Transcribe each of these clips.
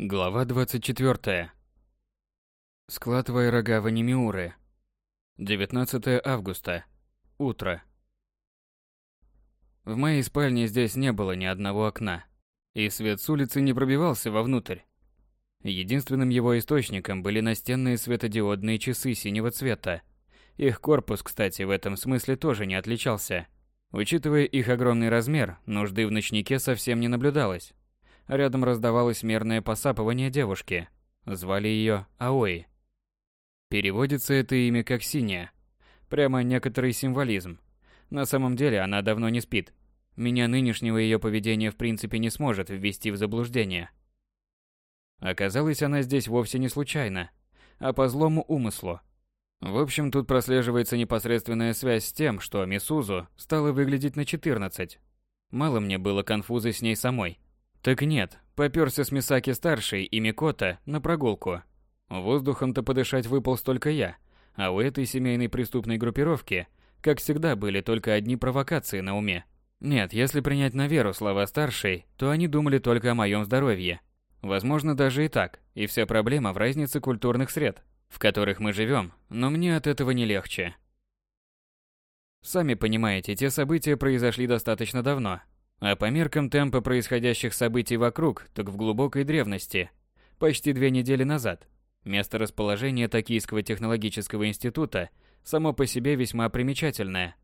Глава 24. Склад Вайрагава Немиуры. 19 августа. Утро. В моей спальне здесь не было ни одного окна, и свет с улицы не пробивался вовнутрь. Единственным его источником были настенные светодиодные часы синего цвета. Их корпус, кстати, в этом смысле тоже не отличался. Учитывая их огромный размер, нужды в ночнике совсем не наблюдалось. Рядом раздавалось мерное посапывание девушки. Звали ее Аои. Переводится это имя как «синяя». Прямо некоторый символизм. На самом деле она давно не спит. Меня нынешнего ее поведения в принципе не сможет ввести в заблуждение. Оказалось, она здесь вовсе не случайно, а по злому умыслу. В общем, тут прослеживается непосредственная связь с тем, что Мисузу стала выглядеть на 14. Мало мне было конфуза с ней самой. Так нет, попёрся с Мисаки-старшей и Микота на прогулку. Воздухом-то подышать выпал только я, а у этой семейной преступной группировки, как всегда, были только одни провокации на уме. Нет, если принять на веру слова старшей, то они думали только о моем здоровье. Возможно, даже и так, и вся проблема в разнице культурных сред, в которых мы живем, но мне от этого не легче. Сами понимаете, те события произошли достаточно давно, а по меркам темпа происходящих событий вокруг, так в глубокой древности, почти две недели назад, место расположения Токийского технологического института само по себе весьма примечательное.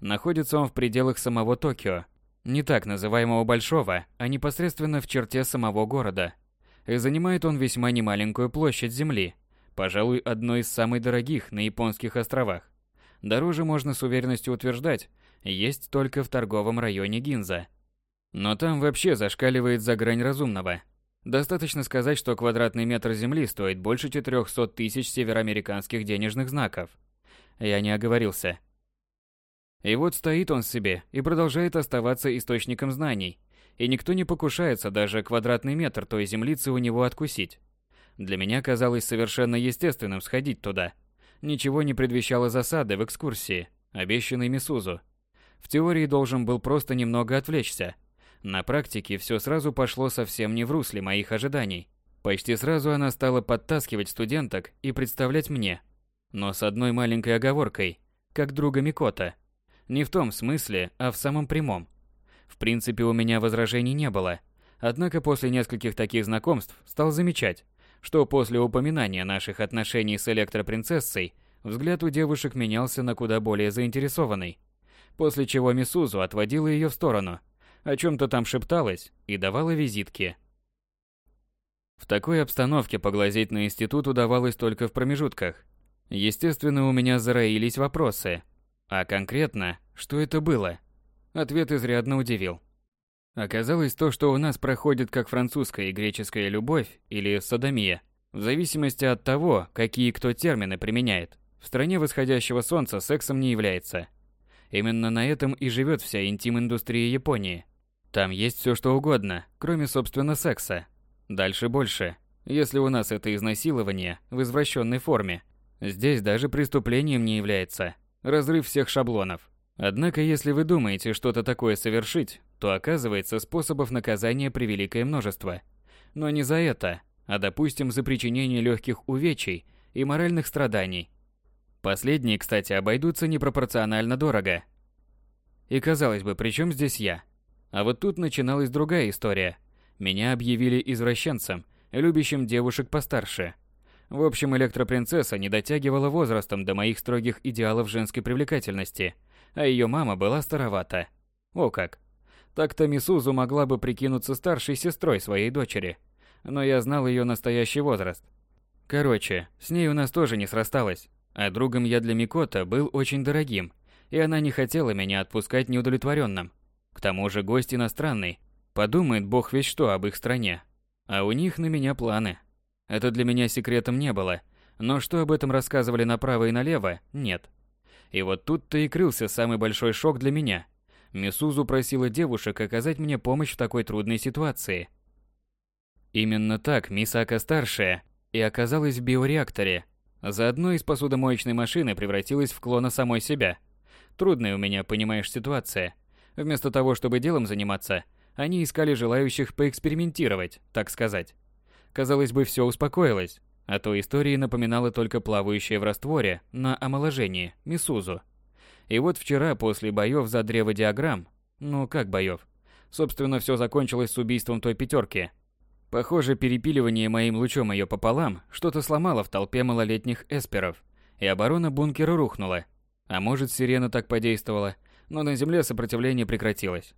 Находится он в пределах самого Токио, не так называемого Большого, а непосредственно в черте самого города. И занимает он весьма немаленькую площадь земли, пожалуй, одной из самых дорогих на японских островах. Дороже можно с уверенностью утверждать, есть только в торговом районе Гинза. Но там вообще зашкаливает за грань разумного. Достаточно сказать, что квадратный метр земли стоит больше 400 тысяч североамериканских денежных знаков. Я не оговорился. И вот стоит он себе и продолжает оставаться источником знаний, и никто не покушается даже квадратный метр той землицы у него откусить. Для меня казалось совершенно естественным сходить туда. Ничего не предвещало засады в экскурсии, обещанной Мисузу. В теории должен был просто немного отвлечься. На практике все сразу пошло совсем не в русле моих ожиданий. Почти сразу она стала подтаскивать студенток и представлять мне. Но с одной маленькой оговоркой, как друга Микота. Не в том смысле, а в самом прямом. В принципе, у меня возражений не было. Однако после нескольких таких знакомств стал замечать, что после упоминания наших отношений с электропринцессой взгляд у девушек менялся на куда более заинтересованный после чего Мисузу отводила ее в сторону, о чем-то там шепталась и давала визитки. В такой обстановке поглазеть на институт удавалось только в промежутках. Естественно, у меня зароились вопросы. А конкретно, что это было? Ответ изрядно удивил. Оказалось то, что у нас проходит как французская и греческая любовь или садомия, в зависимости от того, какие кто термины применяет. В стране восходящего солнца сексом не является – Именно на этом и живет вся интим-индустрия Японии. Там есть все что угодно, кроме собственно секса. Дальше больше. Если у нас это изнасилование в извращенной форме, здесь даже преступлением не является. Разрыв всех шаблонов. Однако, если вы думаете что-то такое совершить, то оказывается способов наказания превеликое множество. Но не за это, а допустим за причинение легких увечий и моральных страданий. Последние, кстати, обойдутся непропорционально дорого. И казалось бы, при чем здесь я? А вот тут начиналась другая история. Меня объявили извращенцем, любящим девушек постарше. В общем, электропринцесса не дотягивала возрастом до моих строгих идеалов женской привлекательности, а ее мама была старовата. О как! Так-то Мисузу могла бы прикинуться старшей сестрой своей дочери. Но я знал ее настоящий возраст. Короче, с ней у нас тоже не срасталось. А другом я для Микота был очень дорогим, и она не хотела меня отпускать неудовлетворенным. К тому же гость иностранный, подумает бог весь что об их стране. А у них на меня планы. Это для меня секретом не было, но что об этом рассказывали направо и налево, нет. И вот тут-то и крылся самый большой шок для меня. Мисузу просила девушек оказать мне помощь в такой трудной ситуации. Именно так Мисака-старшая и оказалась в биореакторе, Заодно из посудомоечной машины превратилась в клона самой себя. Трудная у меня, понимаешь, ситуация. Вместо того, чтобы делом заниматься, они искали желающих поэкспериментировать, так сказать. Казалось бы, все успокоилось, а то истории напоминала только плавающая в растворе на омоложении Мисузу. И вот вчера после боев за древо диаграмм, ну как боев, собственно, все закончилось с убийством той пятерки. Похоже, перепиливание моим лучом ее пополам что-то сломало в толпе малолетних эсперов, и оборона бункера рухнула. А может, сирена так подействовала, но на земле сопротивление прекратилось.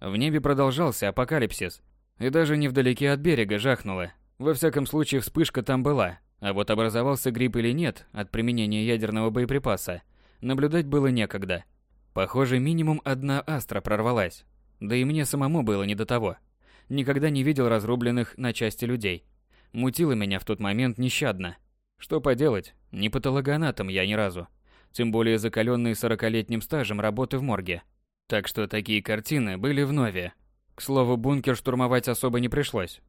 В небе продолжался апокалипсис, и даже невдалеке от берега жахнуло. Во всяком случае, вспышка там была, а вот образовался гриб или нет от применения ядерного боеприпаса, наблюдать было некогда. Похоже, минимум одна астра прорвалась. Да и мне самому было не до того. Никогда не видел разрубленных на части людей. Мутило меня в тот момент нещадно. Что поделать, не патологоанатом я ни разу. Тем более закаленный сорокалетним стажем работы в морге. Так что такие картины были в нове. К слову, бункер штурмовать особо не пришлось.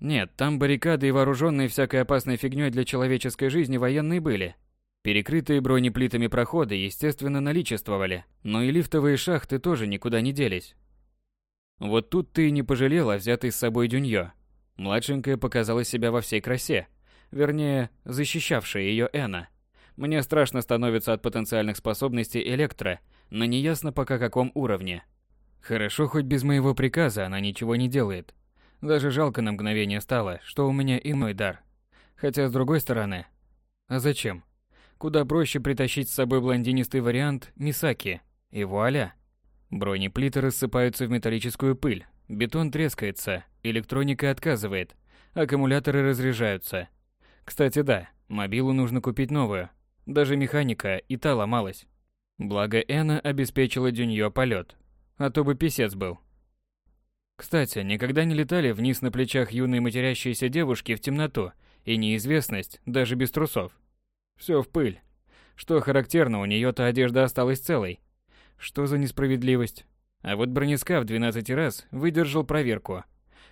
Нет, там баррикады и вооруженные всякой опасной фигней для человеческой жизни военные были. Перекрытые бронеплитами проходы, естественно, наличествовали, но и лифтовые шахты тоже никуда не делись. Вот тут ты и не пожалела взятой с собой Дюньё. Младшенькая показала себя во всей красе. Вернее, защищавшая ее Эна. Мне страшно становится от потенциальных способностей Электро на неясно пока каком уровне. Хорошо, хоть без моего приказа она ничего не делает. Даже жалко на мгновение стало, что у меня иной дар. Хотя, с другой стороны, а зачем? Куда проще притащить с собой блондинистый вариант Мисаки. И вуаля! Бронеплиты рассыпаются в металлическую пыль, бетон трескается, электроника отказывает, аккумуляторы разряжаются. Кстати, да, мобилу нужно купить новую. Даже механика и та ломалась. Благо Эна обеспечила Дюньё полет, а то бы писец был. Кстати, никогда не летали вниз на плечах юной матерящейся девушки в темноту и неизвестность, даже без трусов. Все в пыль. Что характерно, у нее-то одежда осталась целой. Что за несправедливость? А вот бронескаф 12 раз выдержал проверку.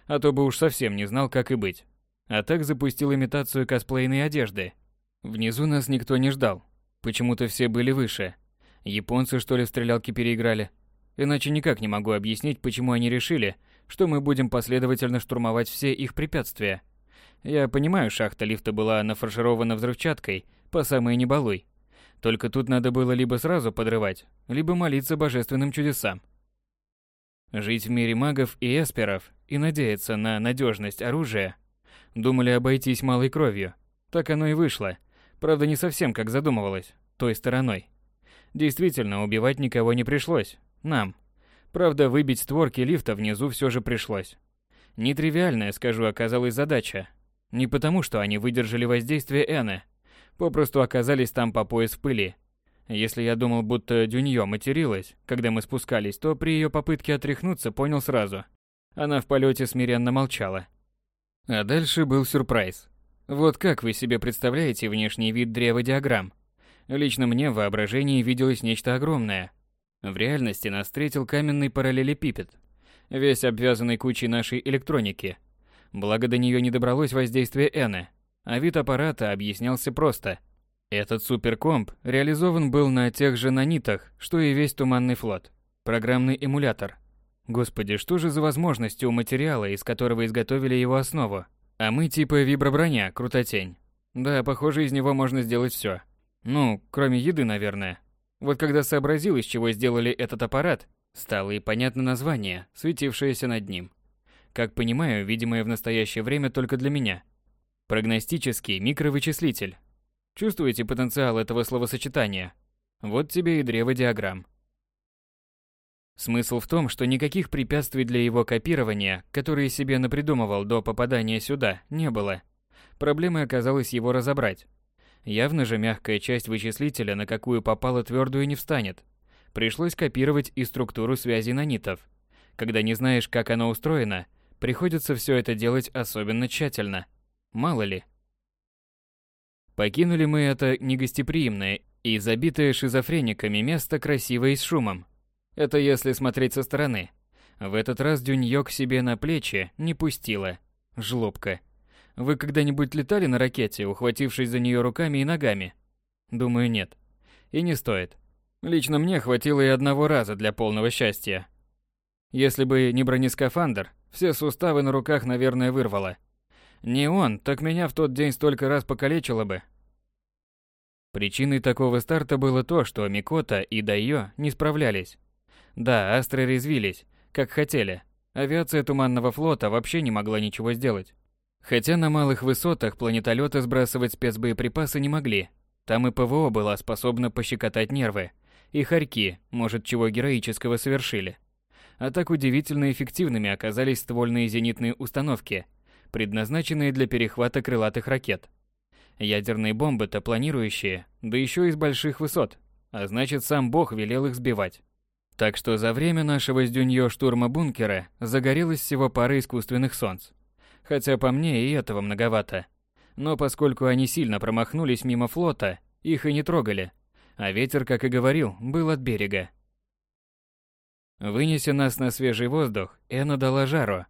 А то бы уж совсем не знал, как и быть. А так запустил имитацию косплейной одежды. Внизу нас никто не ждал. Почему-то все были выше. Японцы, что ли, в стрелялки переиграли? Иначе никак не могу объяснить, почему они решили, что мы будем последовательно штурмовать все их препятствия. Я понимаю, шахта лифта была нафарширована взрывчаткой, по самой небалуй. Только тут надо было либо сразу подрывать, либо молиться божественным чудесам. Жить в мире магов и эсперов и надеяться на надежность оружия. Думали обойтись малой кровью. Так оно и вышло. Правда, не совсем как задумывалось, той стороной. Действительно, убивать никого не пришлось. Нам. Правда, выбить створки лифта внизу все же пришлось. Нетривиальная, скажу, оказалась задача. Не потому, что они выдержали воздействие Эны, попросту оказались там по пояс в пыли. Если я думал, будто Дюньё материлась, когда мы спускались, то при ее попытке отряхнуться понял сразу. Она в полете смиренно молчала. А дальше был сюрприз. Вот как вы себе представляете внешний вид древа диаграмм? Лично мне в воображении виделось нечто огромное. В реальности нас встретил каменный параллелепипед, весь обвязанный кучей нашей электроники. Благо до нее не добралось воздействие Эны, а вид аппарата объяснялся просто. Этот суперкомп реализован был на тех же нанитах, что и весь Туманный флот. Программный эмулятор. Господи, что же за возможности у материала, из которого изготовили его основу? А мы типа виброброня, крутотень. Да, похоже, из него можно сделать все. Ну, кроме еды, наверное. Вот когда сообразил, из чего сделали этот аппарат, стало и понятно название, светившееся над ним. Как понимаю, видимое в настоящее время только для меня – Прогностический микровычислитель. Чувствуете потенциал этого словосочетания? Вот тебе и древо диаграмм. Смысл в том, что никаких препятствий для его копирования, которые себе напридумывал до попадания сюда, не было. Проблемой оказалось его разобрать. Явно же мягкая часть вычислителя, на какую попало твердую, не встанет. Пришлось копировать и структуру связи нанитов. Когда не знаешь, как оно устроено, приходится все это делать особенно тщательно – мало ли. Покинули мы это негостеприимное и забитое шизофрениками место красиво и с шумом. Это если смотреть со стороны. В этот раз Дюньё к себе на плечи не пустила. Жлобка. Вы когда-нибудь летали на ракете, ухватившись за нее руками и ногами? Думаю, нет. И не стоит. Лично мне хватило и одного раза для полного счастья. Если бы не бронескафандр, все суставы на руках, наверное, вырвало. Не он, так меня в тот день столько раз покалечило бы. Причиной такого старта было то, что Микота и Дайо не справлялись. Да, астры резвились, как хотели. Авиация Туманного флота вообще не могла ничего сделать. Хотя на малых высотах планетолеты сбрасывать спецбоеприпасы не могли. Там и ПВО была способна пощекотать нервы. И хорьки, может, чего героического совершили. А так удивительно эффективными оказались ствольные зенитные установки, предназначенные для перехвата крылатых ракет. Ядерные бомбы-то планирующие, да еще из больших высот, а значит сам бог велел их сбивать. Так что за время нашего с Дюньё штурма бункера загорелось всего пара искусственных солнц. Хотя по мне и этого многовато. Но поскольку они сильно промахнулись мимо флота, их и не трогали. А ветер, как и говорил, был от берега. Вынеся нас на свежий воздух, Эна дала жару.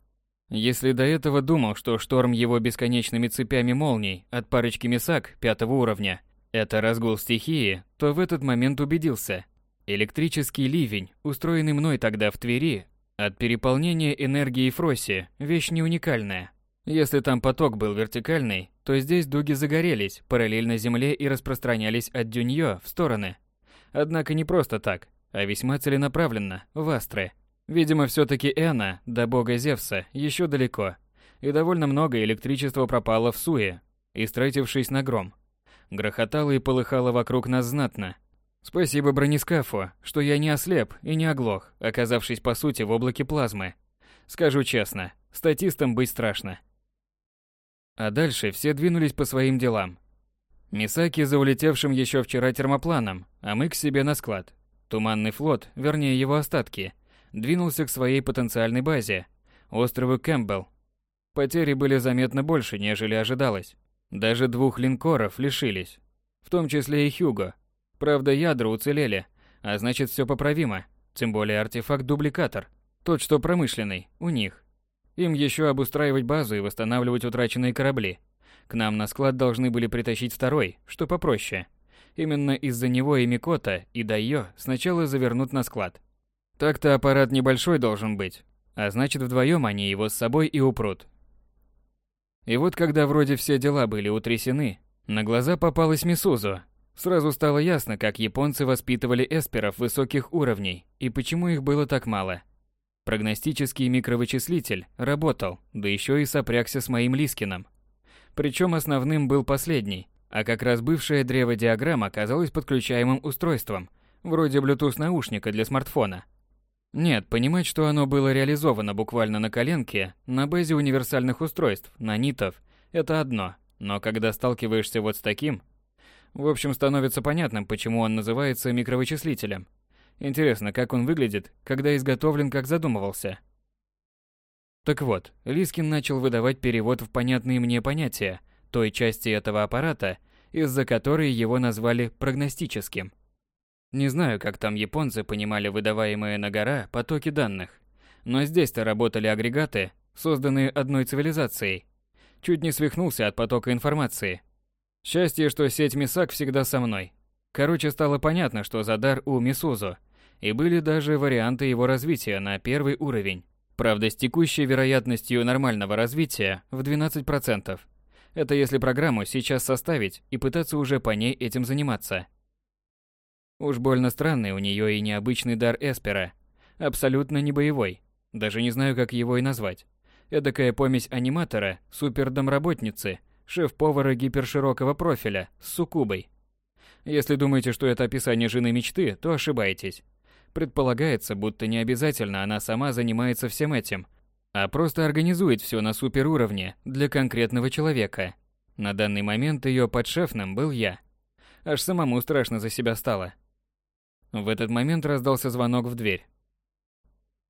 Если до этого думал, что шторм его бесконечными цепями молний от парочки месак пятого уровня – это разгул стихии, то в этот момент убедился. Электрический ливень, устроенный мной тогда в Твери, от переполнения энергии Фроси – вещь не уникальная. Если там поток был вертикальный, то здесь дуги загорелись параллельно Земле и распространялись от Дюньё в стороны. Однако не просто так, а весьма целенаправленно, в астры. Видимо, все таки Эна, до бога Зевса, еще далеко, и довольно много электричества пропало в Суе, истратившись на гром. Грохотало и полыхало вокруг нас знатно. Спасибо бронескафу, что я не ослеп и не оглох, оказавшись по сути в облаке плазмы. Скажу честно, статистом быть страшно. А дальше все двинулись по своим делам. Мисаки за улетевшим еще вчера термопланом, а мы к себе на склад. Туманный флот, вернее его остатки, двинулся к своей потенциальной базе, острову Кэмпбелл. Потери были заметно больше, нежели ожидалось. Даже двух линкоров лишились, в том числе и Хьюго. Правда, ядра уцелели, а значит все поправимо, тем более артефакт-дубликатор, тот, что промышленный, у них. Им еще обустраивать базу и восстанавливать утраченные корабли. К нам на склад должны были притащить второй, что попроще. Именно из-за него и Микота, и Дайо сначала завернут на склад. Так-то аппарат небольшой должен быть, а значит вдвоем они его с собой и упрут. И вот когда вроде все дела были утрясены, на глаза попалась Мисузу. Сразу стало ясно, как японцы воспитывали эсперов высоких уровней и почему их было так мало. Прогностический микровычислитель работал, да еще и сопрягся с моим Лискином. Причем основным был последний, а как раз бывшая древодиаграмма оказалась подключаемым устройством, вроде Bluetooth наушника для смартфона. Нет, понимать, что оно было реализовано буквально на коленке, на базе универсальных устройств, нанитов, это одно, но когда сталкиваешься вот с таким, в общем, становится понятным, почему он называется микровычислителем. Интересно, как он выглядит, когда изготовлен, как задумывался. Так вот, Лискин начал выдавать перевод в понятные мне понятия той части этого аппарата, из-за которой его назвали прогностическим. Не знаю, как там японцы понимали выдаваемые на гора потоки данных, но здесь-то работали агрегаты, созданные одной цивилизацией. Чуть не свихнулся от потока информации. Счастье, что сеть МИСАК всегда со мной. Короче, стало понятно, что за дар у Мисузу и были даже варианты его развития на первый уровень. Правда, с текущей вероятностью нормального развития в 12%. Это если программу сейчас составить и пытаться уже по ней этим заниматься. Уж больно странный у нее и необычный дар Эспера. Абсолютно не боевой. Даже не знаю, как его и назвать. Эдакая помесь аниматора, супердомработницы, шеф-повара гиперширокого профиля с суккубой. Если думаете, что это описание жены мечты, то ошибаетесь. Предполагается, будто не обязательно она сама занимается всем этим, а просто организует все на суперуровне для конкретного человека. На данный момент ее подшефным был я. Аж самому страшно за себя стало. В этот момент раздался звонок в дверь.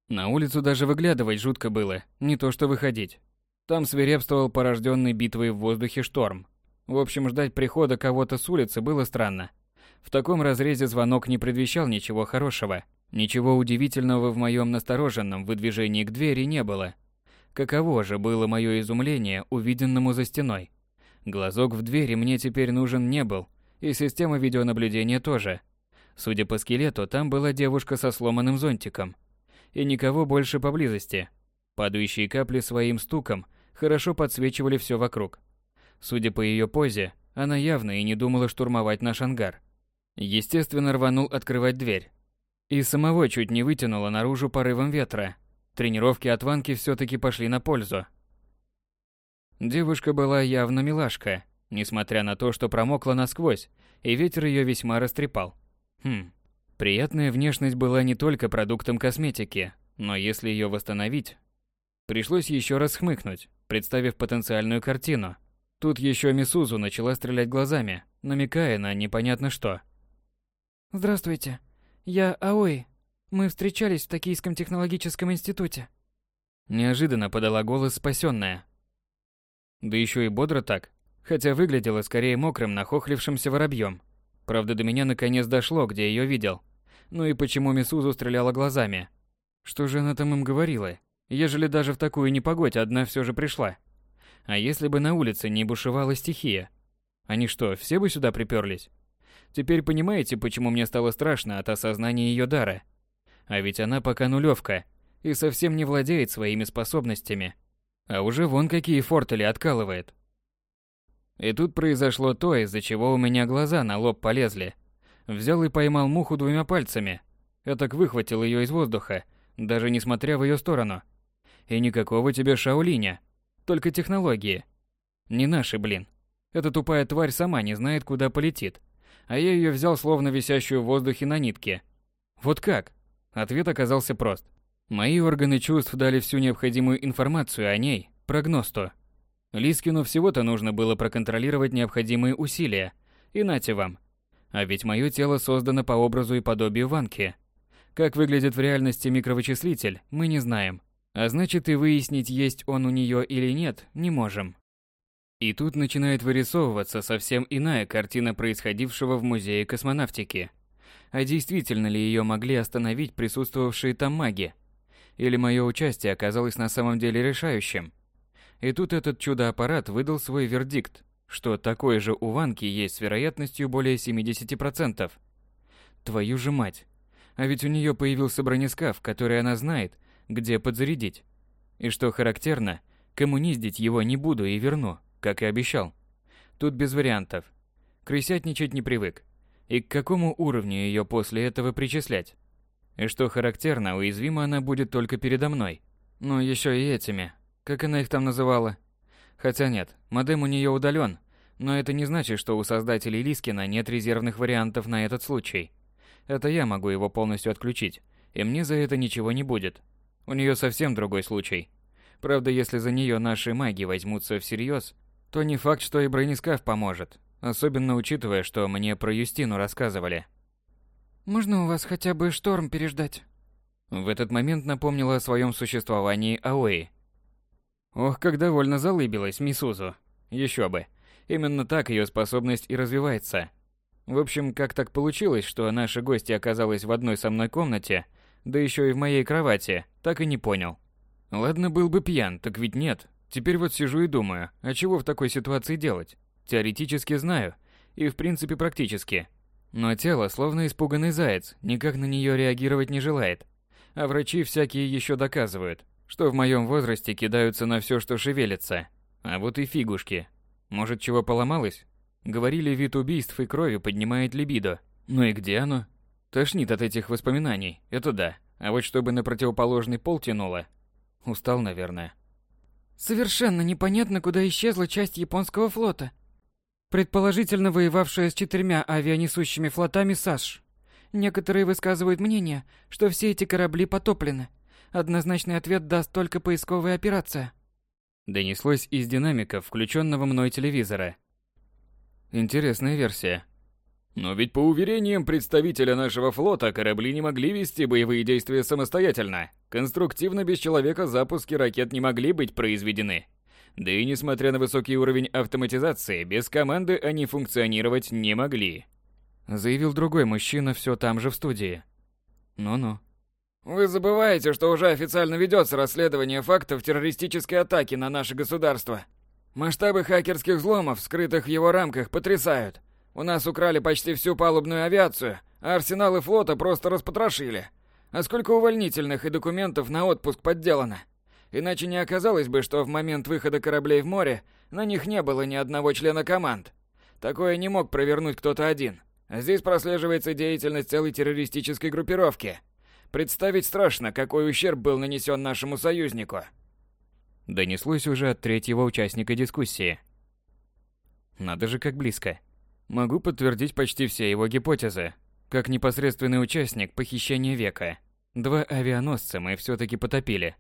На улицу даже выглядывать жутко было, не то что выходить. Там свирепствовал порожденный битвой в воздухе шторм. В общем, ждать прихода кого-то с улицы было странно. В таком разрезе звонок не предвещал ничего хорошего. Ничего удивительного в моем настороженном выдвижении к двери не было. Каково же было мое изумление увиденному за стеной. Глазок в двери мне теперь нужен не был, и система видеонаблюдения тоже. Судя по скелету, там была девушка со сломанным зонтиком. И никого больше поблизости. Падающие капли своим стуком хорошо подсвечивали все вокруг. Судя по ее позе, она явно и не думала штурмовать наш ангар. Естественно, рванул открывать дверь. И самого чуть не вытянуло наружу порывом ветра. Тренировки от Ванки все-таки пошли на пользу. Девушка была явно милашка, несмотря на то, что промокла насквозь, и ветер ее весьма растрепал. Хм, приятная внешность была не только продуктом косметики, но если ее восстановить... Пришлось еще раз хмыкнуть, представив потенциальную картину. Тут еще Мисузу начала стрелять глазами, намекая на непонятно что. «Здравствуйте. Я Аои. Мы встречались в Токийском технологическом институте». Неожиданно подала голос спасенная. Да еще и бодро так, хотя выглядела скорее мокрым, нахохлившимся воробьем. Правда, до меня наконец дошло, где ее видел. Ну и почему Мисузу стреляла глазами. Что же она там им говорила? Ежели даже в такую непогодь одна все же пришла. А если бы на улице не бушевала стихия? Они что, все бы сюда приперлись? Теперь понимаете, почему мне стало страшно от осознания ее дара? А ведь она пока нулевка и совсем не владеет своими способностями. А уже вон какие фортели откалывает. И тут произошло то, из-за чего у меня глаза на лоб полезли. Взял и поймал муху двумя пальцами. Этак выхватил ее из воздуха, даже не смотря в ее сторону. И никакого тебе шаулиня, только технологии. Не наши, блин. Эта тупая тварь сама не знает, куда полетит. А я ее взял словно висящую в воздухе на нитке. Вот как? Ответ оказался прост. Мои органы чувств дали всю необходимую информацию о ней, прогносту. Лискину всего-то нужно было проконтролировать необходимые усилия. И нате вам. А ведь мое тело создано по образу и подобию Ванки. Как выглядит в реальности микровычислитель, мы не знаем. А значит и выяснить, есть он у нее или нет, не можем. И тут начинает вырисовываться совсем иная картина происходившего в Музее космонавтики. А действительно ли ее могли остановить присутствовавшие там маги? Или мое участие оказалось на самом деле решающим? И тут этот чудо-аппарат выдал свой вердикт, что такой же у Ванки есть с вероятностью более 70%. Твою же мать. А ведь у нее появился бронескаф, который она знает, где подзарядить. И что характерно, коммуниздить его не буду и верну, как и обещал. Тут без вариантов. Крысятничать не привык. И к какому уровню ее после этого причислять? И что характерно, уязвима она будет только передо мной. Ну, еще и этими. Как она их там называла? Хотя нет, модем у нее удален, но это не значит, что у создателей Лискина нет резервных вариантов на этот случай. Это я могу его полностью отключить, и мне за это ничего не будет. У нее совсем другой случай. Правда, если за нее наши маги возьмутся всерьез, то не факт, что и бронескаф поможет. Особенно учитывая, что мне про Юстину рассказывали. Можно у вас хотя бы шторм переждать? В этот момент напомнила о своем существовании Аои. Ох, как довольно залыбилась Мисузу. Еще бы. Именно так ее способность и развивается. В общем, как так получилось, что наша гостья оказалась в одной со мной комнате, да еще и в моей кровати, так и не понял. Ладно, был бы пьян, так ведь нет. Теперь вот сижу и думаю, а чего в такой ситуации делать? Теоретически знаю, и в принципе практически. Но тело, словно испуганный заяц, никак на нее реагировать не желает. А врачи всякие еще доказывают, что в моем возрасте кидаются на все, что шевелится. А вот и фигушки. Может, чего поломалось? Говорили, вид убийств и крови поднимает либидо. Ну и где оно? Тошнит от этих воспоминаний, это да. А вот чтобы на противоположный пол тянуло. Устал, наверное. Совершенно непонятно, куда исчезла часть японского флота предположительно воевавшая с четырьмя авианесущими флотами САШ. Некоторые высказывают мнение, что все эти корабли потоплены. Однозначный ответ даст только поисковая операция. Донеслось из динамиков включенного мной телевизора. Интересная версия. Но ведь по уверениям представителя нашего флота, корабли не могли вести боевые действия самостоятельно. Конструктивно без человека запуски ракет не могли быть произведены. Да и несмотря на высокий уровень автоматизации, без команды они функционировать не могли. Заявил другой мужчина все там же в студии. Ну-ну. Вы забываете, что уже официально ведется расследование фактов террористической атаки на наше государство. Масштабы хакерских взломов, скрытых в его рамках, потрясают. У нас украли почти всю палубную авиацию, а арсеналы флота просто распотрошили. А сколько увольнительных и документов на отпуск подделано? Иначе не оказалось бы, что в момент выхода кораблей в море на них не было ни одного члена команд. Такое не мог провернуть кто-то один. Здесь прослеживается деятельность целой террористической группировки. Представить страшно, какой ущерб был нанесен нашему союзнику. Донеслось уже от третьего участника дискуссии. Надо же, как близко. Могу подтвердить почти все его гипотезы. Как непосредственный участник похищения века. Два авианосца мы все-таки потопили.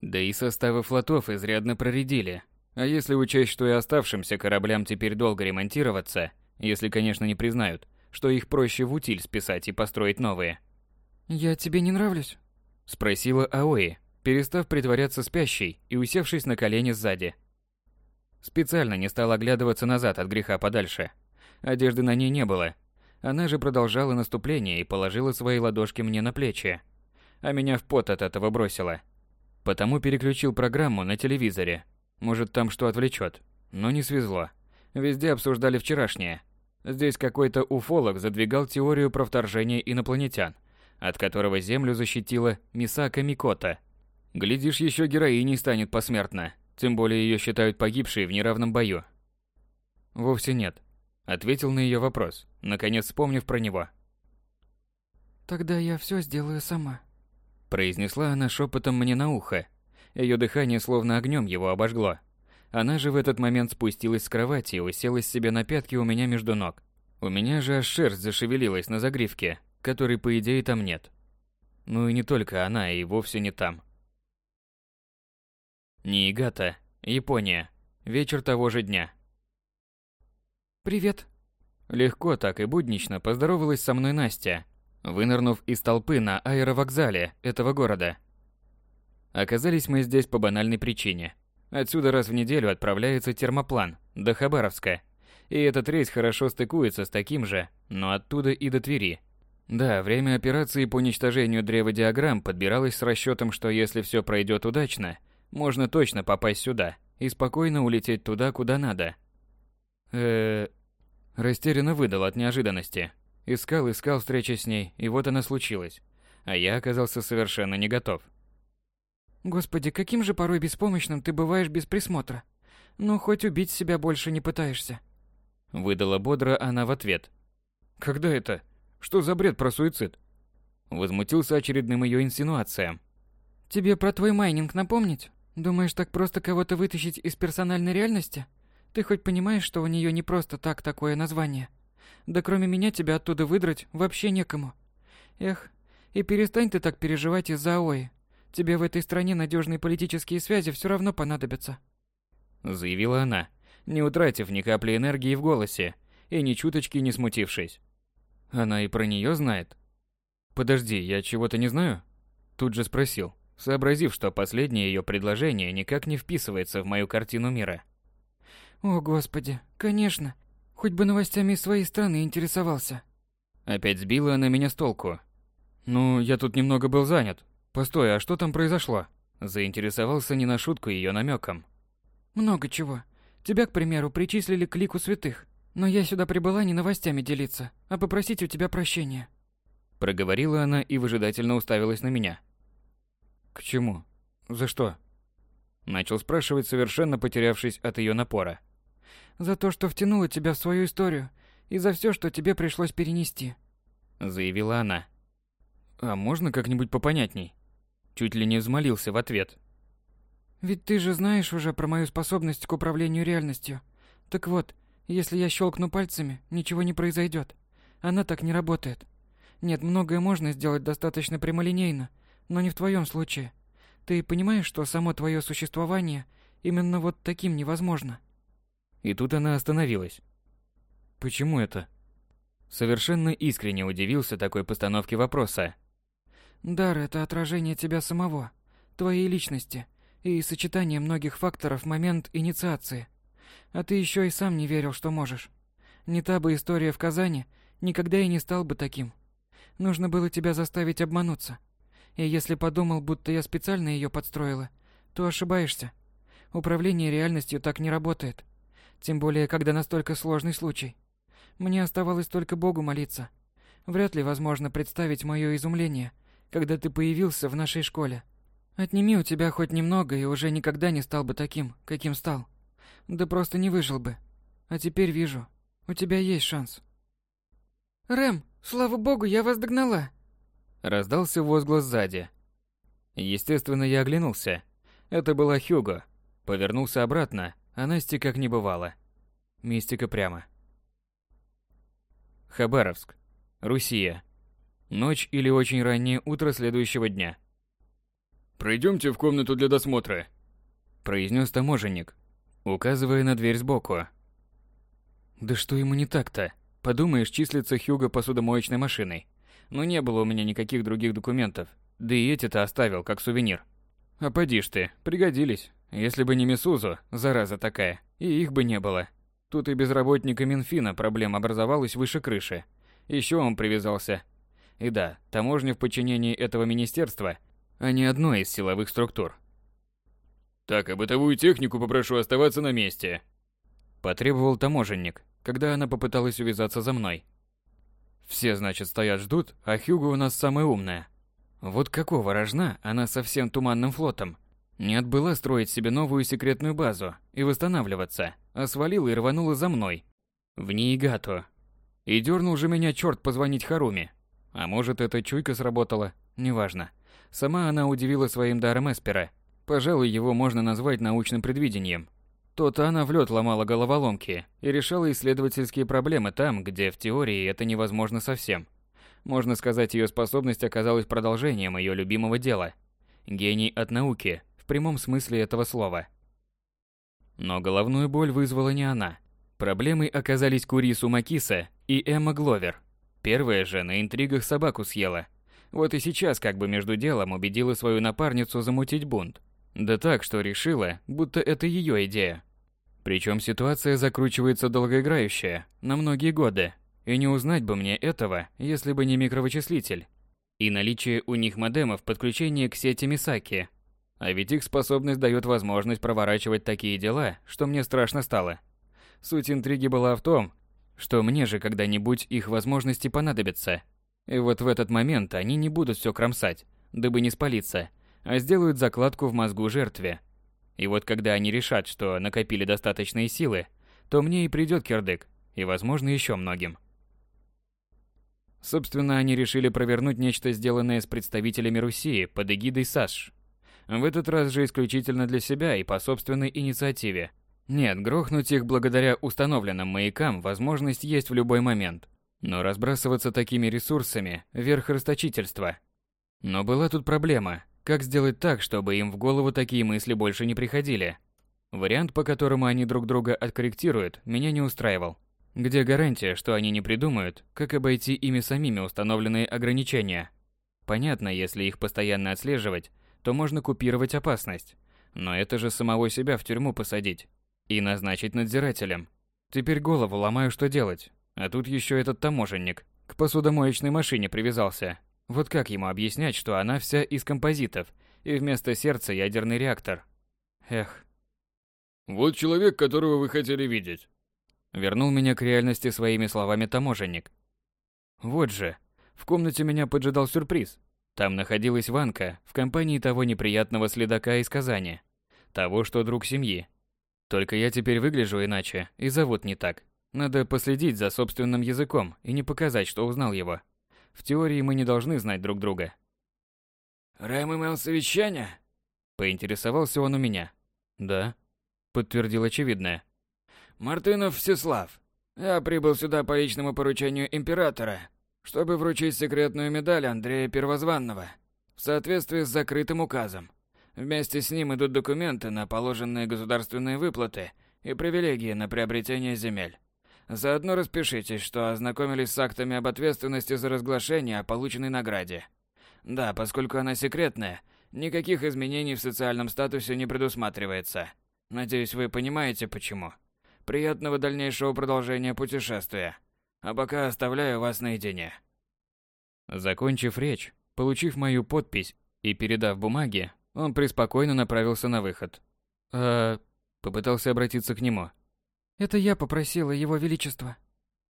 Да и составы флотов изрядно проредили. А если учесть, что и оставшимся кораблям теперь долго ремонтироваться, если, конечно, не признают, что их проще в утиль списать и построить новые. «Я тебе не нравлюсь?» Спросила Аои, перестав притворяться спящей и усевшись на колени сзади. Специально не стал оглядываться назад от греха подальше. Одежды на ней не было. Она же продолжала наступление и положила свои ладошки мне на плечи. А меня в пот от этого бросила. Потому переключил программу на телевизоре. Может, там что отвлечет. Но не свезло. Везде обсуждали вчерашнее. Здесь какой-то уфолог задвигал теорию про вторжение инопланетян, от которого Землю защитила Мисака Микота. Глядишь, еще героиней станет посмертно. Тем более ее считают погибшей в неравном бою. Вовсе нет. Ответил на ее вопрос, наконец вспомнив про него. Тогда я все сделаю сама. Произнесла она шепотом мне на ухо. Ее дыхание словно огнем его обожгло. Она же в этот момент спустилась с кровати и уселась себе на пятки у меня между ног. У меня же аж шерсть зашевелилась на загривке, которой по идее там нет. Ну и не только она, и вовсе не там. Ниигата, Япония. Вечер того же дня. «Привет». Легко так и буднично поздоровалась со мной Настя, вынырнув из толпы на аэровокзале этого города. Оказались мы здесь по банальной причине. Отсюда раз в неделю отправляется термоплан до Хабаровска. И этот рейс хорошо стыкуется с таким же, но оттуда и до Твери. Да, время операции по уничтожению древа диаграмм подбиралось с расчетом, что если все пройдет удачно – можно точно попасть сюда и спокойно улететь туда, куда надо. Э, растерянно выдал от неожиданности. Искал, искал встречи с ней, и вот она случилась. А я оказался совершенно не готов. Господи, каким же порой беспомощным ты бываешь без присмотра. Ну, хоть убить себя больше не пытаешься. Выдала бодро она в ответ. Когда это? Что за бред про суицид? Возмутился очередным ее инсинуациям. Тебе про твой майнинг напомнить? Думаешь, так просто кого-то вытащить из персональной реальности? Ты хоть понимаешь, что у нее не просто так такое название? Да кроме меня тебя оттуда выдрать вообще некому. Эх, и перестань ты так переживать из-за Аои. Тебе в этой стране надежные политические связи все равно понадобятся. Заявила она, не утратив ни капли энергии в голосе и ни чуточки не смутившись. Она и про нее знает? Подожди, я чего-то не знаю? Тут же спросил сообразив, что последнее ее предложение никак не вписывается в мою картину мира. «О, Господи, конечно. Хоть бы новостями своей страны интересовался». Опять сбила она меня с толку. «Ну, я тут немного был занят. Постой, а что там произошло?» Заинтересовался не на шутку ее намеком. «Много чего. Тебя, к примеру, причислили к лику святых. Но я сюда прибыла не новостями делиться, а попросить у тебя прощения». Проговорила она и выжидательно уставилась на меня. К чему? За что? Начал спрашивать, совершенно потерявшись от ее напора. За то, что втянула тебя в свою историю, и за все, что тебе пришлось перенести. Заявила она. А можно как-нибудь попонятней? Чуть ли не взмолился в ответ. Ведь ты же знаешь уже про мою способность к управлению реальностью. Так вот, если я щелкну пальцами, ничего не произойдет. Она так не работает. Нет, многое можно сделать достаточно прямолинейно, но не в твоем случае. Ты понимаешь, что само твое существование именно вот таким невозможно? И тут она остановилась. Почему это? Совершенно искренне удивился такой постановке вопроса. Дар это отражение тебя самого, твоей личности и сочетание многих факторов в момент инициации. А ты еще и сам не верил, что можешь. Не та бы история в Казани никогда и не стал бы таким. Нужно было тебя заставить обмануться. И если подумал, будто я специально ее подстроила, то ошибаешься. Управление реальностью так не работает. Тем более, когда настолько сложный случай. Мне оставалось только Богу молиться. Вряд ли возможно представить мое изумление, когда ты появился в нашей школе. Отними у тебя хоть немного, и уже никогда не стал бы таким, каким стал. Да просто не выжил бы. А теперь вижу, у тебя есть шанс. Рэм, слава богу, я вас догнала. Раздался возглас сзади. Естественно, я оглянулся. Это была Хьюго. Повернулся обратно, а Насти как не бывало. Мистика прямо. Хабаровск. Русия. Ночь или очень раннее утро следующего дня. «Пройдемте в комнату для досмотра», – произнес таможенник, указывая на дверь сбоку. Да что ему не так-то? Подумаешь, числится Хьюго посудомоечной машиной. Но не было у меня никаких других документов. Да и эти-то оставил, как сувенир. А поди ж ты, пригодились. Если бы не Мисузу, зараза такая, и их бы не было. Тут и без работника Минфина проблем образовалась выше крыши. Еще он привязался. И да, таможня в подчинении этого министерства, а не одной из силовых структур. Так, а бытовую технику попрошу оставаться на месте. Потребовал таможенник, когда она попыталась увязаться за мной. Все, значит, стоят ждут, а Хьюго у нас самая умная. Вот какого рожна она со всем туманным флотом не отбыла строить себе новую секретную базу и восстанавливаться, а свалила и рванула за мной. В Ниигату. И дернул же меня черт позвонить Харуми. А может, эта чуйка сработала, неважно. Сама она удивила своим даром Эспера. Пожалуй, его можно назвать научным предвидением. То-то она в лед ломала головоломки и решала исследовательские проблемы там, где в теории это невозможно совсем. Можно сказать, ее способность оказалась продолжением ее любимого дела. Гений от науки, прямом смысле этого слова. Но головную боль вызвала не она. Проблемой оказались Курису Макиса и Эмма Гловер. Первая же на интригах собаку съела. Вот и сейчас как бы между делом убедила свою напарницу замутить бунт. Да так, что решила, будто это ее идея. Причем ситуация закручивается долгоиграющая, на многие годы. И не узнать бы мне этого, если бы не микровычислитель. И наличие у них модемов подключения к сети Мисаки – а ведь их способность дает возможность проворачивать такие дела, что мне страшно стало. Суть интриги была в том, что мне же когда-нибудь их возможности понадобятся. И вот в этот момент они не будут все кромсать, дабы не спалиться, а сделают закладку в мозгу жертве. И вот когда они решат, что накопили достаточные силы, то мне и придет кирдык, и, возможно, еще многим. Собственно, они решили провернуть нечто, сделанное с представителями Руси под эгидой САШ. В этот раз же исключительно для себя и по собственной инициативе. Нет, грохнуть их благодаря установленным маякам возможность есть в любой момент. Но разбрасываться такими ресурсами – верх расточительства. Но была тут проблема. Как сделать так, чтобы им в голову такие мысли больше не приходили? Вариант, по которому они друг друга откорректируют, меня не устраивал. Где гарантия, что они не придумают, как обойти ими самими установленные ограничения? Понятно, если их постоянно отслеживать, то можно купировать опасность. Но это же самого себя в тюрьму посадить и назначить надзирателем. Теперь голову ломаю, что делать. А тут еще этот таможенник к посудомоечной машине привязался. Вот как ему объяснять, что она вся из композитов, и вместо сердца ядерный реактор? Эх. Вот человек, которого вы хотели видеть. Вернул меня к реальности своими словами таможенник. Вот же, в комнате меня поджидал сюрприз. Там находилась Ванка в компании того неприятного следака из Казани. Того, что друг семьи. Только я теперь выгляжу иначе и зовут не так. Надо последить за собственным языком и не показать, что узнал его. В теории мы не должны знать друг друга. «Рэм имел совещание?» Поинтересовался он у меня. «Да», — подтвердил очевидное. «Мартынов Всеслав. Я прибыл сюда по личному поручению императора чтобы вручить секретную медаль Андрея Первозванного в соответствии с закрытым указом. Вместе с ним идут документы на положенные государственные выплаты и привилегии на приобретение земель. Заодно распишитесь, что ознакомились с актами об ответственности за разглашение о полученной награде. Да, поскольку она секретная, никаких изменений в социальном статусе не предусматривается. Надеюсь, вы понимаете почему. Приятного дальнейшего продолжения путешествия. А пока оставляю вас наедине. Закончив речь, получив мою подпись и передав бумаги, он преспокойно направился на выход. А попытался обратиться к нему. Это я попросила его величество.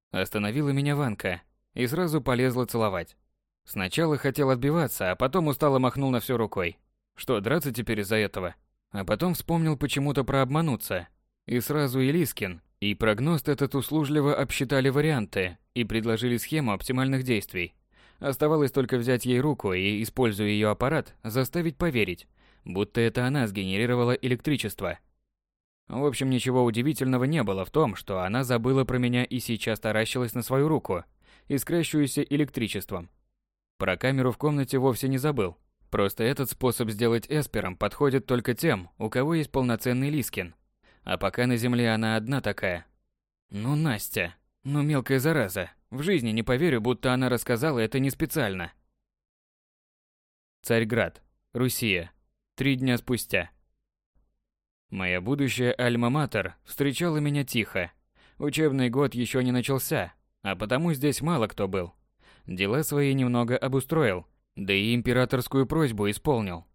Остановила меня Ванка и сразу полезла целовать. Сначала хотел отбиваться, а потом устало махнул на все рукой. Что, драться теперь из-за этого? А потом вспомнил почему-то про обмануться. И сразу и Лискин, и прогност этот услужливо обсчитали варианты и предложили схему оптимальных действий. Оставалось только взять ей руку и, используя ее аппарат, заставить поверить, будто это она сгенерировала электричество. В общем, ничего удивительного не было в том, что она забыла про меня и сейчас таращилась на свою руку, искрящуюся электричеством. Про камеру в комнате вовсе не забыл. Просто этот способ сделать эспером подходит только тем, у кого есть полноценный Лискин. А пока на земле она одна такая. Ну, Настя, ну мелкая зараза. В жизни не поверю, будто она рассказала это не специально. Царьград, Руссия. Три дня спустя. Моя будущая альма-матер встречала меня тихо. Учебный год еще не начался, а потому здесь мало кто был. Дела свои немного обустроил, да и императорскую просьбу исполнил.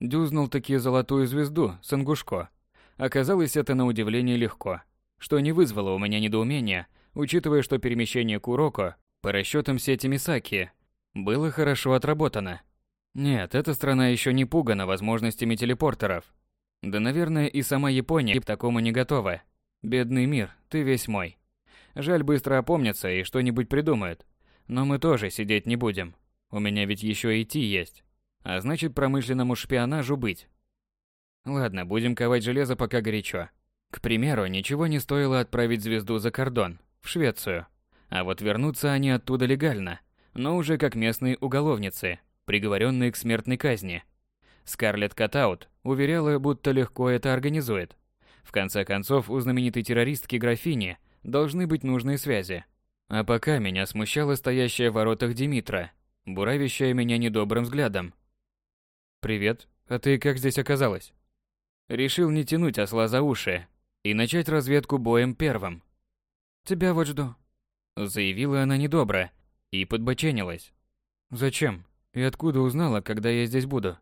Дюзнул таки золотую звезду Сангушко. Оказалось это на удивление легко, что не вызвало у меня недоумения, учитывая, что перемещение Куроко по расчетам сети Мисаки было хорошо отработано. Нет, эта страна еще не пугана возможностями телепортеров. Да, наверное, и сама Япония к такому не готова. Бедный мир, ты весь мой. Жаль, быстро опомнятся и что-нибудь придумают. Но мы тоже сидеть не будем. У меня ведь еще идти есть. А значит, промышленному шпионажу быть. Ладно, будем ковать железо пока горячо. К примеру, ничего не стоило отправить звезду за кордон, в Швецию. А вот вернуться они оттуда легально, но уже как местные уголовницы, приговоренные к смертной казни. Скарлетт Катаут уверяла, будто легко это организует. В конце концов, у знаменитой террористки графини должны быть нужные связи. А пока меня смущала стоящая в воротах Димитра, буравящая меня недобрым взглядом. «Привет, а ты как здесь оказалась?» Решил не тянуть осла за уши и начать разведку боем первым. «Тебя вот жду», — заявила она недобро и подбоченилась. «Зачем? И откуда узнала, когда я здесь буду?»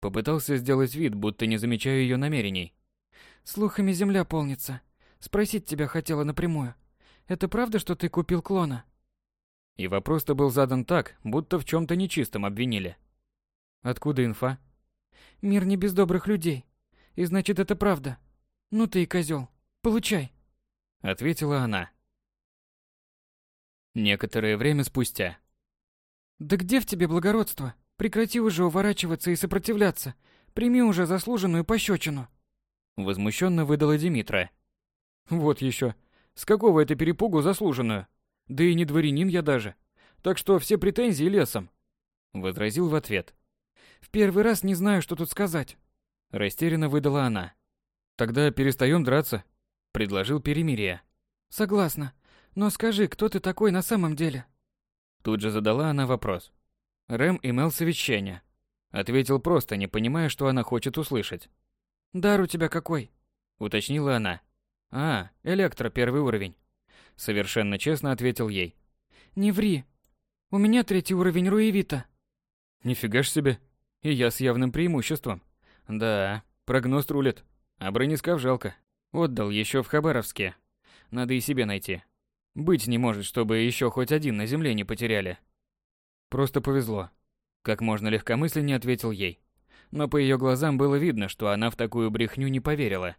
Попытался сделать вид, будто не замечаю ее намерений. «Слухами земля полнится. Спросить тебя хотела напрямую. Это правда, что ты купил клона?» И вопрос-то был задан так, будто в чем-то нечистом обвинили. «Откуда инфа?» «Мир не без добрых людей. И значит, это правда. Ну ты и козел. Получай!» Ответила она. Некоторое время спустя. «Да где в тебе благородство? Прекрати уже уворачиваться и сопротивляться. Прими уже заслуженную пощечину. Возмущенно выдала Димитра. Вот еще. С какого это перепугу заслуженную? Да и не дворянин я даже. Так что все претензии лесом. Возразил в ответ. В первый раз не знаю, что тут сказать. Растерянно выдала она. Тогда перестаем драться. Предложил перемирие. Согласна. Но скажи, кто ты такой на самом деле? Тут же задала она вопрос. Рэм имел совещание. Ответил просто, не понимая, что она хочет услышать. «Дар у тебя какой?» Уточнила она. «А, электро, первый уровень». Совершенно честно ответил ей. «Не ври. У меня третий уровень Руевита». «Нифига ж себе. И я с явным преимуществом. Да, прогноз рулит. А бронескав жалко. Отдал еще в Хабаровске. Надо и себе найти. Быть не может, чтобы еще хоть один на земле не потеряли. Просто повезло. Как можно легкомысленнее ответил ей. Но по ее глазам было видно, что она в такую брехню не поверила.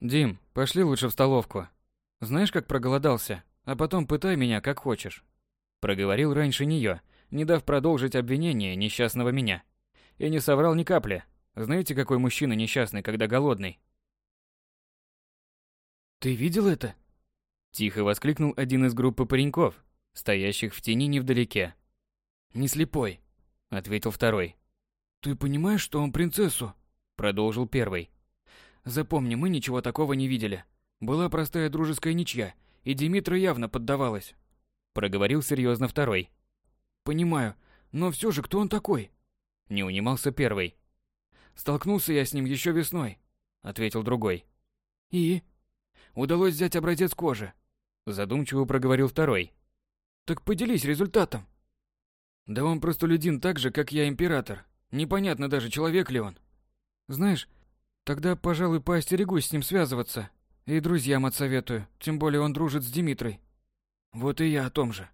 «Дим, пошли лучше в столовку. Знаешь, как проголодался? А потом пытай меня, как хочешь». Проговорил раньше нее, не дав продолжить обвинение несчастного меня. И не соврал ни капли. Знаете, какой мужчина несчастный, когда голодный? «Ты видел это?» Тихо воскликнул один из группы пареньков, стоящих в тени невдалеке. «Не слепой», — ответил второй. «Ты понимаешь, что он принцессу?» — продолжил первый. «Запомни, мы ничего такого не видели. Была простая дружеская ничья, и Димитра явно поддавалась», — проговорил серьезно второй. «Понимаю, но все же кто он такой?» — не унимался первый. «Столкнулся я с ним еще весной», — ответил другой. «И?» «Удалось взять образец кожи», — задумчиво проговорил второй. «Так поделись результатом». Да он простолюдин так же, как я император. Непонятно даже, человек ли он. Знаешь, тогда, пожалуй, поостерегусь с ним связываться. И друзьям отсоветую, тем более он дружит с Димитрой. Вот и я о том же.